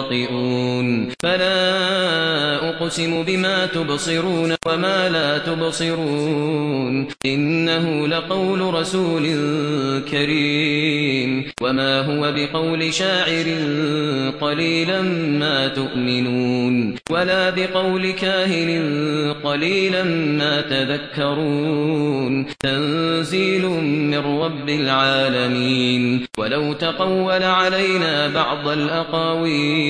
الخاطئون فلا أقسم بما تبصرون وما لا تبصرون. إنه لقول رسول كريم. وما هو بقول شاعر قليلا ما تؤمنون. ولا بقول كاهن قليلا ما تذكرون. تنزيل من رب العالمين. ولو تقول علينا بعض الأقاويل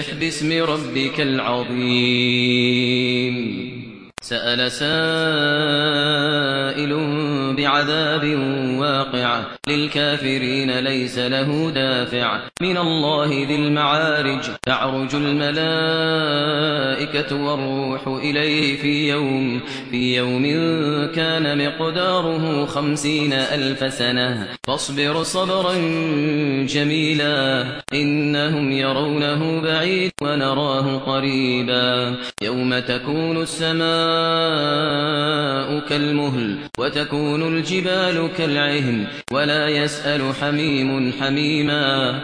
فسبح باسم ربك العظيم. سأل سائل بعذاب واقع. للكافرين ليس له دافع. من الله ذي المعارج. تعرج الملائكة والروح إليه في يوم. في يوم كان مقداره خمسين ألف سنة. فاصبر صبرا جميلا. إنهم يرونه بعيد ونراه قريبا. يوم تكون السماء كالمهل وتكون الجبال كالعهن ولا يسأل حميم حميما